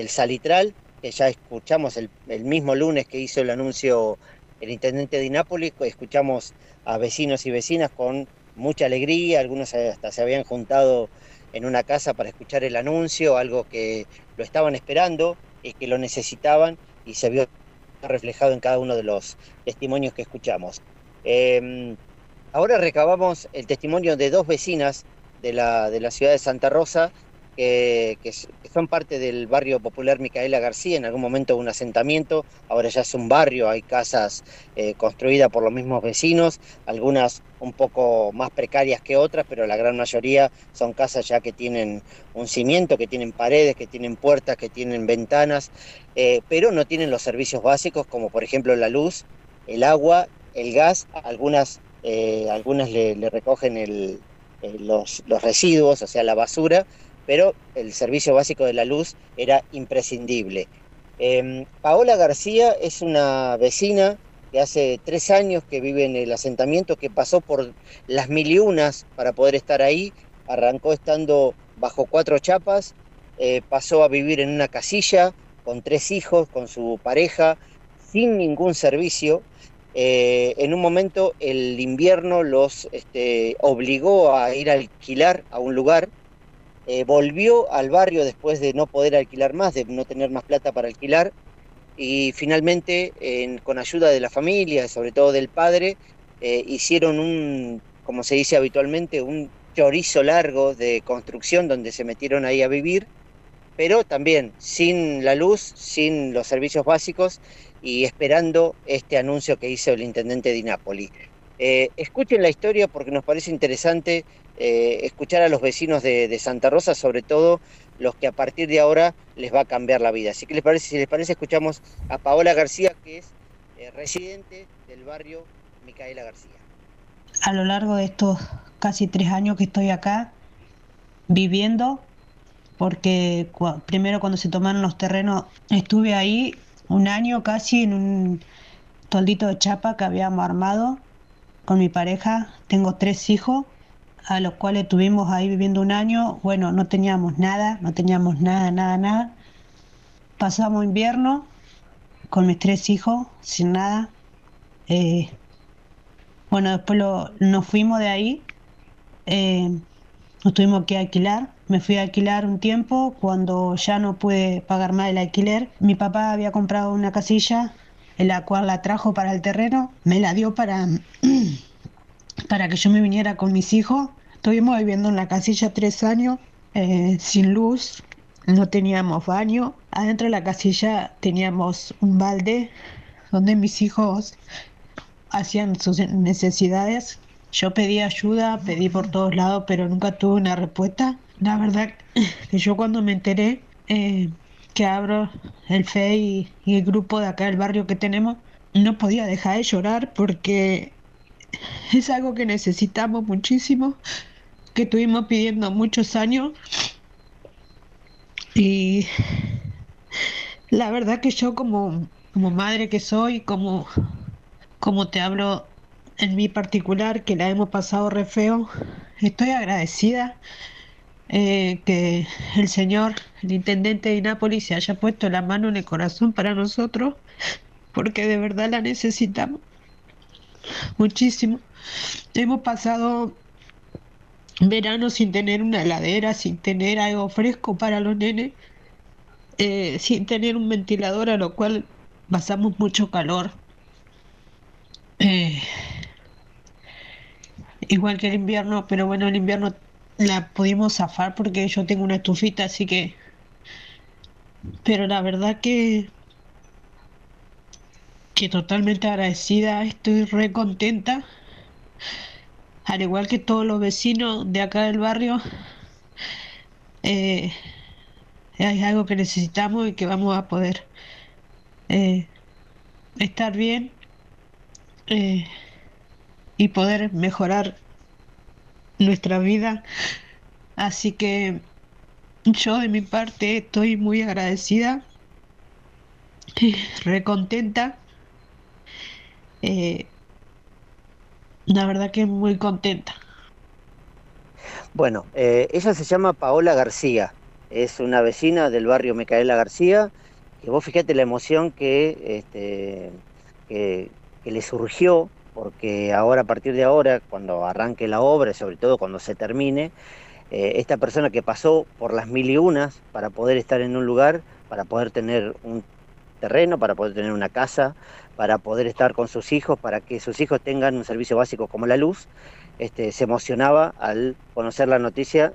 el salitral, que ya escuchamos el, mismo lunes que hizo el anuncio el intendente de Nápoles, escuchamos a vecinos y vecinas con mucha alegría, algunos hasta se habían juntado en una casa para escuchar el anuncio, algo que lo estaban esperando y que lo necesitaban y se vio reflejado en cada uno de los testimonios que escuchamos. Em, ahora recabamos el testimonio de dos vecinas de la, de la ciudad de Santa Rosa que, son parte del barrio popular Micaela García, en algún momento un asentamiento, ahora ya es un barrio, hay casas eh, construidas por los mismos vecinos, algunas un poco más precarias que otras, pero la gran mayoría son casas ya que tienen un cimiento, que tienen paredes, que tienen puertas, que tienen ventanas, eh, pero no tienen los servicios básicos como por ejemplo la luz, el agua, el gas, algunas, eh, algunas le, recogen los, los residuos, o sea, la basura, pero el servicio básico de la luz era imprescindible. Em, Paola García es una vecina que hace tres años que vive en el asentamiento, que pasó por las mil para poder estar ahí, arrancó estando bajo cuatro chapas, eh, pasó a vivir en una casilla con tres hijos, con su pareja, sin ningún servicio. Eh, en un momento el invierno los este, obligó a ir a alquilar a un lugar eh, volvió al barrio después de no poder alquilar más, de no tener más plata para alquilar, y finalmente, con ayuda de la familia, sobre todo del padre, eh, hicieron un, como se dice habitualmente, un chorizo largo de construcción donde se metieron ahí a vivir, pero también sin la luz, sin los servicios básicos y esperando este anuncio que hizo el intendente de Nápoli. Eh, escuchen la historia porque nos parece interesante eh, escuchar a los vecinos de, Santa Rosa, sobre todo los que a partir de ahora les va a cambiar la vida. Así que les parece, si les parece, escuchamos a Paola García, que es eh, residente del barrio Micaela García. A lo largo de estos casi tres años que estoy acá viviendo, porque primero cuando se tomaron los terrenos estuve ahí un año casi en un toldito de chapa que habíamos armado con mi pareja. Tengo tres hijos a los cuales tuvimos ahí viviendo un año, bueno, no teníamos nada, no teníamos nada, nada, nada. Pasamos invierno con mis tres hijos, sin nada. Eh, bueno, después nos fuimos de ahí, eh, nos tuvimos que alquilar. Me fui a alquilar un tiempo, cuando ya no pude pagar más el alquiler, mi papá había comprado una casilla, en la cual la trajo para el terreno, me la dio para para que yo me viniera con mis hijos. Estuvimos viviendo en la casilla tres años, eh, sin luz, no teníamos baño. Adentro de la casilla teníamos un balde donde mis hijos hacían sus necesidades. Yo pedí ayuda, pedí por todos lados, pero nunca tuve una respuesta. La verdad que yo cuando me enteré eh, que abro el FE y el grupo de acá del barrio que tenemos, no podía dejar de llorar porque es algo que necesitamos muchísimo, que estuvimos pidiendo muchos años. Y la verdad que yo como, como madre que soy, como, como te hablo en mi particular, que la hemos pasado re feo, estoy agradecida eh, que el señor, el intendente de Nápoles, se haya puesto la mano en el corazón para nosotros, porque de verdad la necesitamos muchísimo. Hemos pasado verano sin tener una heladera, sin tener algo fresco para los nenes, eh, sin tener un ventilador, a lo cual pasamos mucho calor. Eh, igual que el invierno, pero bueno, el invierno la pudimos zafar porque yo tengo una estufita, así que... Pero la verdad que que totalmente agradecida, estoy re contenta. Al igual que todos los vecinos de acá del barrio, eh, hay algo que necesitamos y que vamos a poder eh, estar bien eh, y poder mejorar nuestra vida. Así que yo de mi parte estoy muy agradecida, re contenta eh, la verdad que muy contenta. Bueno, eh, ella se llama Paola García. es una vecina del barrio Micaela García, que vos fíjate la emoción que, este, que, le surgió, porque ahora, a partir de ahora, cuando arranque la obra, sobre todo cuando se termine, eh, esta persona que pasó por las mil y unas para poder estar en un lugar, para poder tener un terreno, para poder tener una casa, para poder estar con sus hijos, para que sus hijos tengan un servicio básico como la luz, este, se emocionaba al conocer la noticia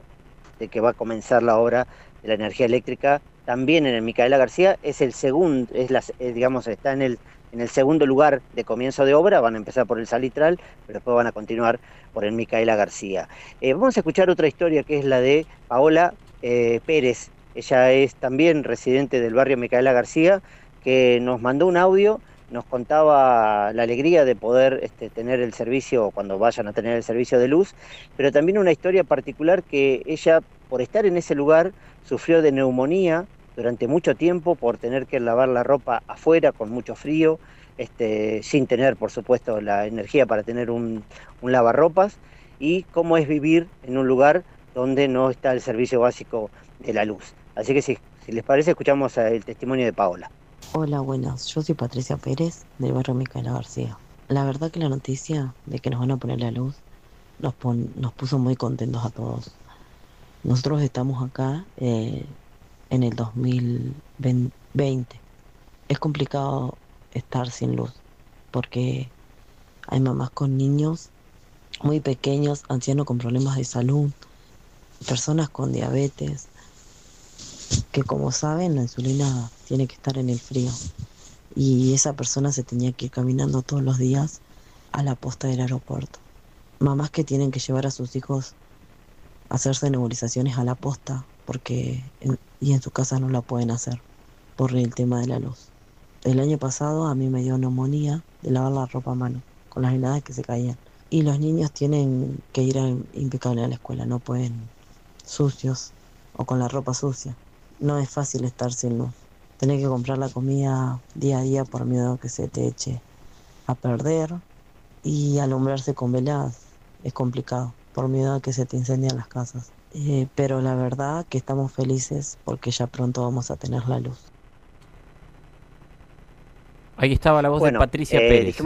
de que va a comenzar la obra de la energía eléctrica. También en el Micaela García, es el segundo, es digamos, está en el, en el segundo lugar de comienzo de obra, van a empezar por el Salitral, pero después van a continuar por el Micaela García. Eh, vamos a escuchar otra historia que es la de Paola eh, Pérez, ella es también residente del barrio Micaela García, que nos mandó un audio nos contaba la alegría de poder este, tener el servicio cuando vayan a tener el servicio de luz, pero también una historia particular que ella, por estar en ese lugar, sufrió de neumonía durante mucho tiempo por tener que lavar la ropa afuera con mucho frío, este, sin tener, por supuesto, la energía para tener un, un lavarropas, y cómo es vivir en un lugar donde no está el servicio básico de la luz. Así que si, si les parece, escuchamos el testimonio de Paola. Hola, buenas. Yo soy Patricia Pérez, del barrio Micaela García. La verdad que la noticia de que nos van a poner la luz nos, nos puso muy contentos a todos. Nosotros estamos acá eh, en el 2020. Es complicado estar sin luz porque hay mamás con niños muy pequeños, ancianos con problemas de salud, personas con diabetes, que como saben la insulina tiene que estar en el frío y esa persona se tenía que ir caminando todos los días a la posta del aeropuerto. Mamás que tienen que llevar a sus hijos a hacerse nebulizaciones a la posta porque y en su casa no la pueden hacer por el tema de la luz. El año pasado a mí me dio neumonía de lavar la ropa a mano con las heladas que se caían. Y los niños tienen que ir impecable a la escuela, no pueden sucios o con la ropa sucia no es fácil estar sin luz. Tener que comprar la comida día a día por miedo a que se te eche a perder y alumbrarse con velas es complicado por miedo a que se te incendien las casas. Eh, pero la verdad que estamos felices porque ya pronto vamos a tener la luz. Ahí estaba la voz de Patricia eh, Pérez.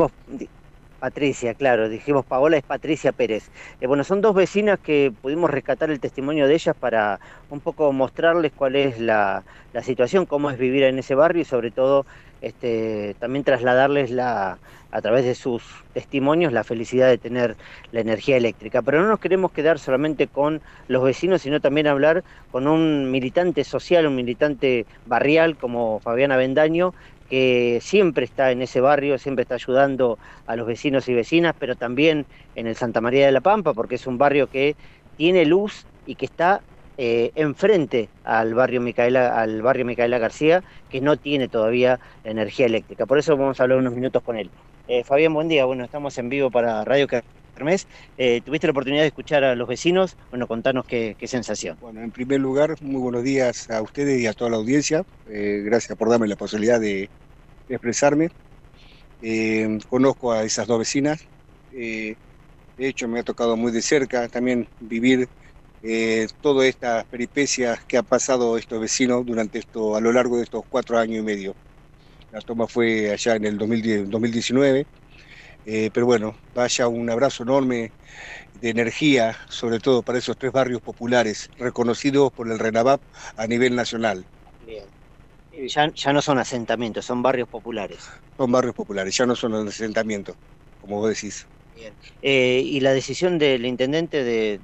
Patricia, claro, dijimos Paola es Patricia Pérez. Eh, bueno, son dos vecinas que pudimos rescatar el testimonio de ellas para un poco mostrarles cuál es la, situación, cómo es vivir en ese barrio y sobre todo este, también trasladarles la, a través de sus testimonios la felicidad de tener la energía eléctrica. Pero no nos queremos quedar solamente con los vecinos, sino también hablar con un militante social, un militante barrial como Fabiana Bendaño, que siempre está en ese barrio, siempre está ayudando a los vecinos y vecinas, pero también en el Santa María de la Pampa, porque es un barrio que tiene luz y que está eh, enfrente al barrio Micaela, al barrio Micaela García, que no tiene todavía energía eléctrica. Por eso vamos a hablar unos minutos con él. Eh, Fabián, buen día. Bueno, estamos en vivo para Radio Kermés. Eh, ¿Tuviste la oportunidad de escuchar a los vecinos? Bueno, contanos qué, sensación. Bueno, en primer lugar, muy buenos días a ustedes y a toda la audiencia. gracias por darme la posibilidad de, expresarme. Eh, conozco a esas dos vecinas. Eh, de hecho, me ha tocado muy de cerca también vivir eh, todas estas peripecias que han pasado estos vecinos durante esto, a lo largo de estos cuatro años y medio. La toma fue allá en el 2019, pero bueno, vaya un abrazo enorme de energía, sobre todo para esos tres barrios populares reconocidos por el RENAVAP a nivel nacional. Bien. Ya, ya no son asentamientos, son barrios populares. Son barrios populares, ya no son asentamientos, como vos decís. Bien. Eh, y la decisión del intendente de,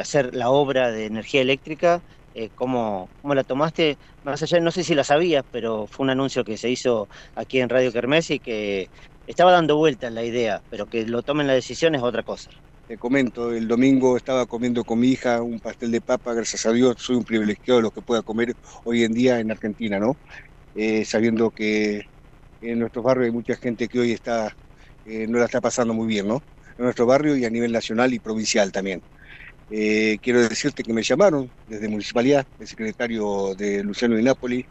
hacer la obra de energía eléctrica, eh, ¿cómo, la tomaste? Más allá, no sé si la sabías, pero fue un anuncio que se hizo aquí en Radio Kermés y que estaba dando vueltas la idea, pero que lo tomen la decisión es otra cosa. Te comento, el domingo estaba comiendo con mi hija un pastel de papa, gracias a Dios soy un privilegiado de lo que pueda comer hoy en día en Argentina, ¿no? Eh, sabiendo que en nuestros barrios hay mucha gente que hoy está, eh, no la está pasando muy bien, ¿no? En nuestro barrio y a nivel nacional y provincial también. Eh, quiero decirte que me llamaron desde Municipalidad, el secretario de Luciano de Nápoles,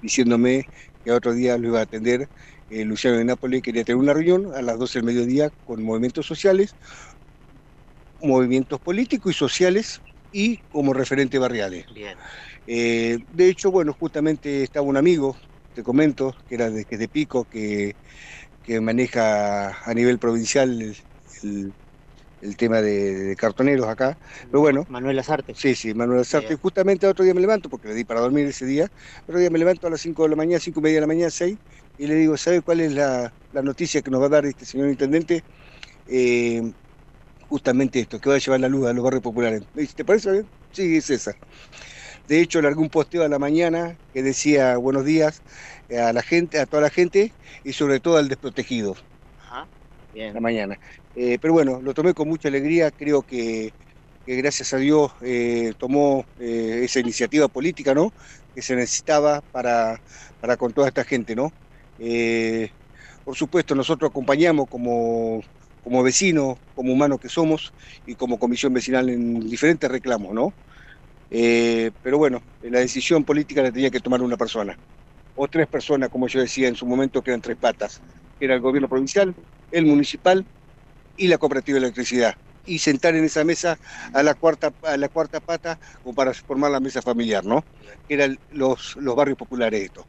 diciéndome que otro día lo iba a atender. Luciano de Nápoles quería tener una reunión a las 12 del mediodía con movimientos sociales movimientos políticos y sociales y como referente barriales. Bien. de hecho, bueno, justamente estaba un amigo, te comento, que era de, que de Pico, que, maneja a nivel provincial el el tema de, cartoneros acá. Pero bueno. Manuel Azarte. Sí, sí, Manuel Azarte. Justamente otro día me levanto, porque le di para dormir ese día. Otro día me levanto a las 5 de la mañana, 5 y media de la mañana, 6, y le digo, ¿sabe cuál es la, noticia que nos va a dar este señor intendente? Eh, justamente esto, que va a llevar la luz a los barrios populares. Me dice, ¿te parece bien? Sí, es esa. De hecho, largué un posteo a la mañana que decía buenos días a la gente, a toda la gente y sobre todo al desprotegido. Ajá, bien. La mañana. Eh, pero bueno, lo tomé con mucha alegría, creo que, gracias a Dios eh, tomó eh, esa iniciativa política, ¿no? Que se necesitaba para, para con toda esta gente, ¿no? por supuesto, nosotros acompañamos como, como vecinos, como humanos que somos y como comisión vecinal en diferentes reclamos, ¿no? pero bueno, la decisión política la tenía que tomar una persona, o tres personas, como yo decía en su momento, que eran tres patas, que era el gobierno provincial, el municipal y la cooperativa de electricidad y sentar en esa mesa a la cuarta a la cuarta pata como para formar la mesa familiar, ¿no? Que eran los, los barrios populares esto.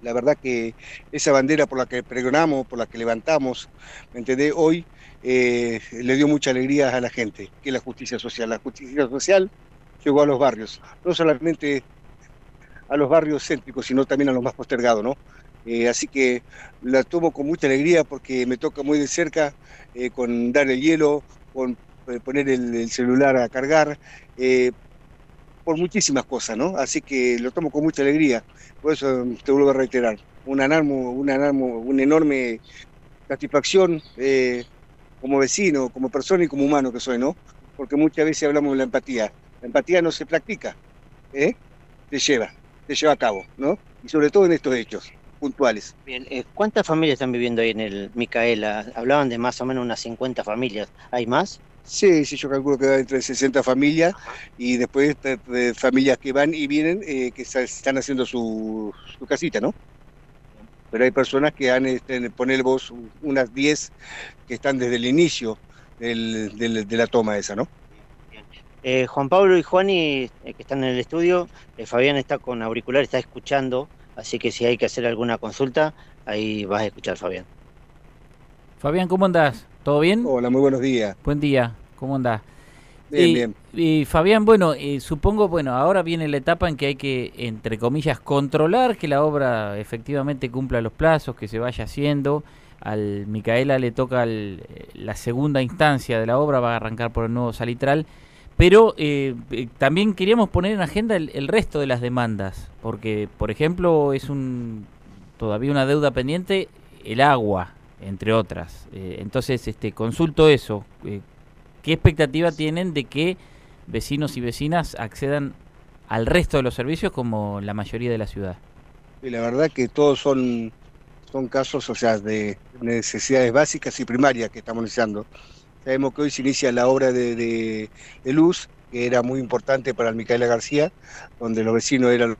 La verdad que esa bandera por la que pregonamos, por la que levantamos, ¿me entendés? Hoy eh, le dio mucha alegría a la gente, que la justicia social. La justicia social llegó a los barrios, no solamente a los barrios céntricos, sino también a los más postergados, ¿no? Eh, así que la tomo con mucha alegría porque me toca muy de cerca eh, con dar el hielo, con eh, poner el, celular a cargar, por muchísimas cosas, ¿no? Así que lo tomo con mucha alegría. Por eso te vuelvo a reiterar, una, una, una enorme satisfacción como vecino, como persona y como humano que soy, ¿no? Porque muchas veces hablamos de la empatía. La empatía no se practica, ¿eh? Te lleva, te lleva a cabo, ¿no? Y sobre todo en estos hechos puntuales. Bien, eh, ¿cuántas familias están viviendo ahí en el Micaela? Hablaban de más o menos unas 50 familias. ¿Hay más? Sí, sí, yo calculo que va entre 60 familias y después de, familias que van y vienen eh, que están haciendo su, casita, ¿no? Pero hay personas que han, este, poner vos, unas 10 que están desde el inicio de la toma esa, ¿no? Eh, Juan Pablo y Juani, que están en el estudio, Fabián está con auricular, está escuchando Así que si hay que hacer alguna consulta, ahí vas a escuchar, Fabián. Fabián, ¿cómo andás? ¿Todo bien? Hola, muy buenos días. Buen día, ¿cómo andás? Bien, bien. Y Fabián, bueno, eh, supongo, bueno, ahora viene la etapa en que hay que, entre comillas, controlar que la obra efectivamente cumpla los plazos, que se vaya haciendo. Al Micaela le toca la segunda instancia de la obra, va a arrancar por el nuevo salitral. Pero eh, eh, también queríamos poner en agenda el, resto de las demandas, porque, por ejemplo, es un todavía una deuda pendiente el agua, entre otras. Eh, entonces, este, consulto eso. ¿Qué expectativa tienen de que vecinos y vecinas accedan al resto de los servicios como la mayoría de la ciudad? La verdad que todos son, son casos, o sea, de necesidades básicas y primarias que estamos iniciando. Sabemos que hoy se inicia la obra de, luz, que era muy importante para el Micaela García, donde los vecinos eran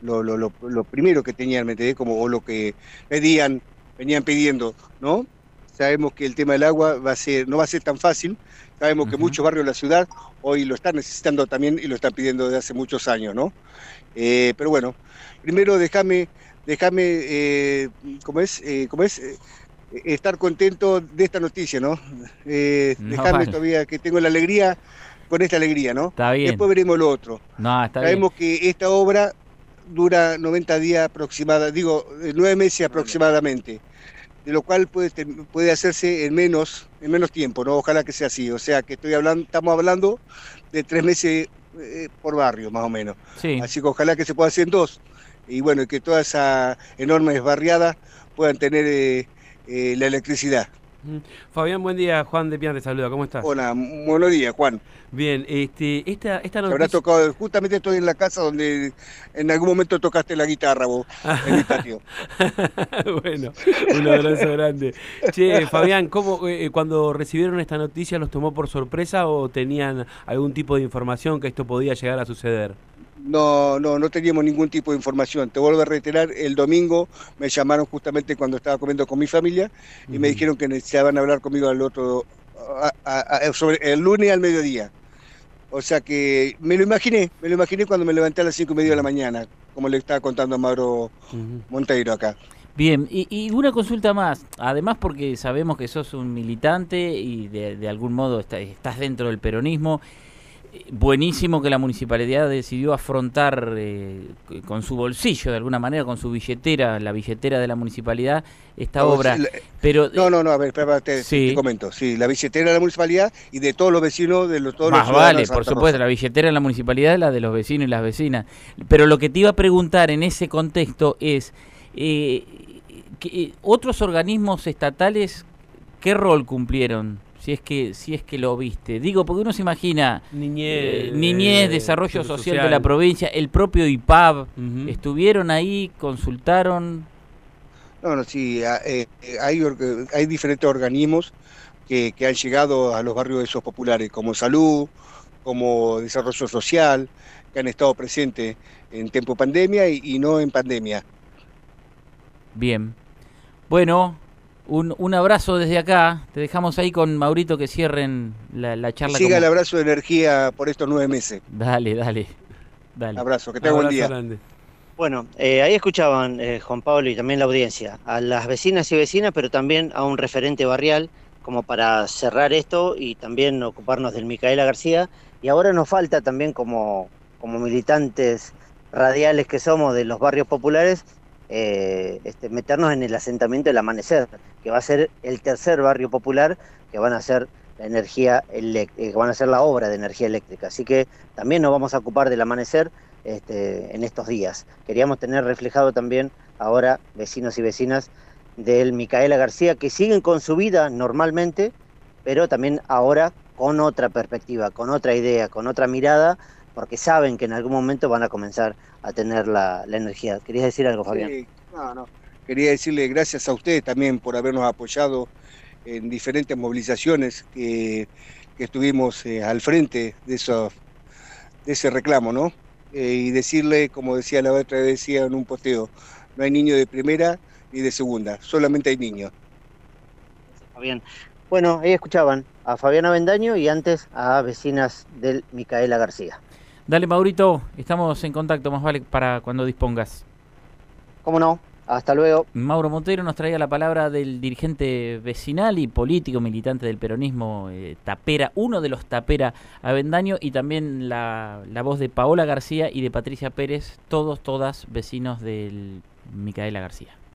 lo, primero que tenían, ¿me Como, o lo que pedían, venían pidiendo, ¿no? Sabemos que el tema del agua va a ser, no va a ser tan fácil, sabemos que muchos barrios de la ciudad hoy lo están necesitando también y lo están pidiendo desde hace muchos años, ¿no? Eh, pero bueno, primero déjame, déjame, eh, ¿cómo es? Eh, ¿Cómo es? Estar contento de esta noticia, ¿no? Eh, dejarme todavía que tengo la alegría con esta alegría, ¿no? Está bien. Después veremos lo otro. No, está Sabemos que esta obra dura 90 días aproximadamente, digo, eh, nueve meses aproximadamente, de lo cual puede, puede hacerse en menos, en menos tiempo, ¿no? Ojalá que sea así. O sea, que estoy hablando, estamos hablando de tres meses eh, por barrio, más o menos. Sí. Así que ojalá que se pueda hacer en dos. Y bueno, que toda esa enorme barriada puedan tener eh, la electricidad. Fabián, buen día. Juan de Pian te saluda. ¿Cómo estás? Hola, buenos días, Juan. Bien, este, esta, esta noticia... Habrá tocado, justamente estoy en la casa donde en algún momento tocaste la guitarra vos, en el patio. bueno, un abrazo grande. Che, Fabián, ¿cómo, eh, cuando recibieron esta noticia, los tomó por sorpresa o tenían algún tipo de información que esto podía llegar a suceder? No, no, no teníamos ningún tipo de información. Te vuelvo a reiterar, el domingo me llamaron justamente cuando estaba comiendo con mi familia y me dijeron que necesitaban hablar conmigo al otro, sobre el lunes al mediodía. O sea que me lo imaginé, me lo imaginé cuando me levanté a las cinco y media de la mañana, como le estaba contando a Mauro Monteiro acá. Bien, y, una consulta más, además porque sabemos que sos un militante y de, algún modo estás dentro del peronismo, buenísimo que la municipalidad decidió afrontar eh, con su bolsillo, de alguna manera, con su billetera, la billetera de la municipalidad, esta obra. pero No, no, no, a ver, espera, te, te, comento. Sí, la billetera de la municipalidad y de todos los vecinos, de los, todos Más vale, por supuesto, la billetera de la municipalidad es la de los vecinos y las vecinas. Pero lo que te iba a preguntar en ese contexto es, eh, que, ¿otros organismos estatales qué rol cumplieron? Si es que si es que lo viste. Digo, porque uno se imagina niñez, eh, niñez desarrollo social, de la provincia, el propio IPAB, estuvieron ahí, consultaron. No, no, sí, eh, hay, hay diferentes organismos que, han llegado a los barrios de esos populares, como salud, como desarrollo social, que han estado presentes en tiempo de pandemia y no en pandemia. Bien. Bueno, un, un, abrazo desde acá. Te dejamos ahí con Maurito que cierren la, la charla. Siga el abrazo de energía por estos nueve meses. Dale, dale. dale. Abrazo, que tenga buen día. Bueno, eh, ahí escuchaban, eh, Juan Pablo, y también la audiencia, a las vecinas y vecinas, pero también a un referente barrial, como para cerrar esto y también ocuparnos del Micaela García. Y ahora nos falta también como, como militantes radiales que somos de los barrios populares, eh, este, meternos en el asentamiento del amanecer, que va a ser el tercer barrio popular que van a hacer la energía eh, que van a hacer la obra de energía eléctrica. Así que también nos vamos a ocupar del amanecer este, en estos días. Queríamos tener reflejado también ahora vecinos y vecinas del Micaela García que siguen con su vida normalmente, pero también ahora con otra perspectiva, con otra idea, con otra mirada, porque saben que en algún momento van a comenzar a tener la, energía. ¿Querías decir algo, Fabián? Sí, no, no. Quería decirle gracias a ustedes también por habernos apoyado en diferentes movilizaciones que, estuvimos eh, al frente de, esos, de ese reclamo, ¿no? Eh, y decirle, como decía la otra vez, decía en un posteo, no hay niños de primera ni de segunda, solamente hay niños. Fabián. Bueno, ahí escuchaban a Fabián Avendaño y antes a vecinas del Micaela García. Dale, Maurito, estamos en contacto, más vale para cuando dispongas. ¿Cómo no? Hasta luego. Mauro Montero nos traía la palabra del dirigente vecinal y político militante del peronismo, eh, Tapera, uno de los Tapera Avendaño, y también la, la, voz de Paola García y de Patricia Pérez, todos, todas vecinos del Micaela García.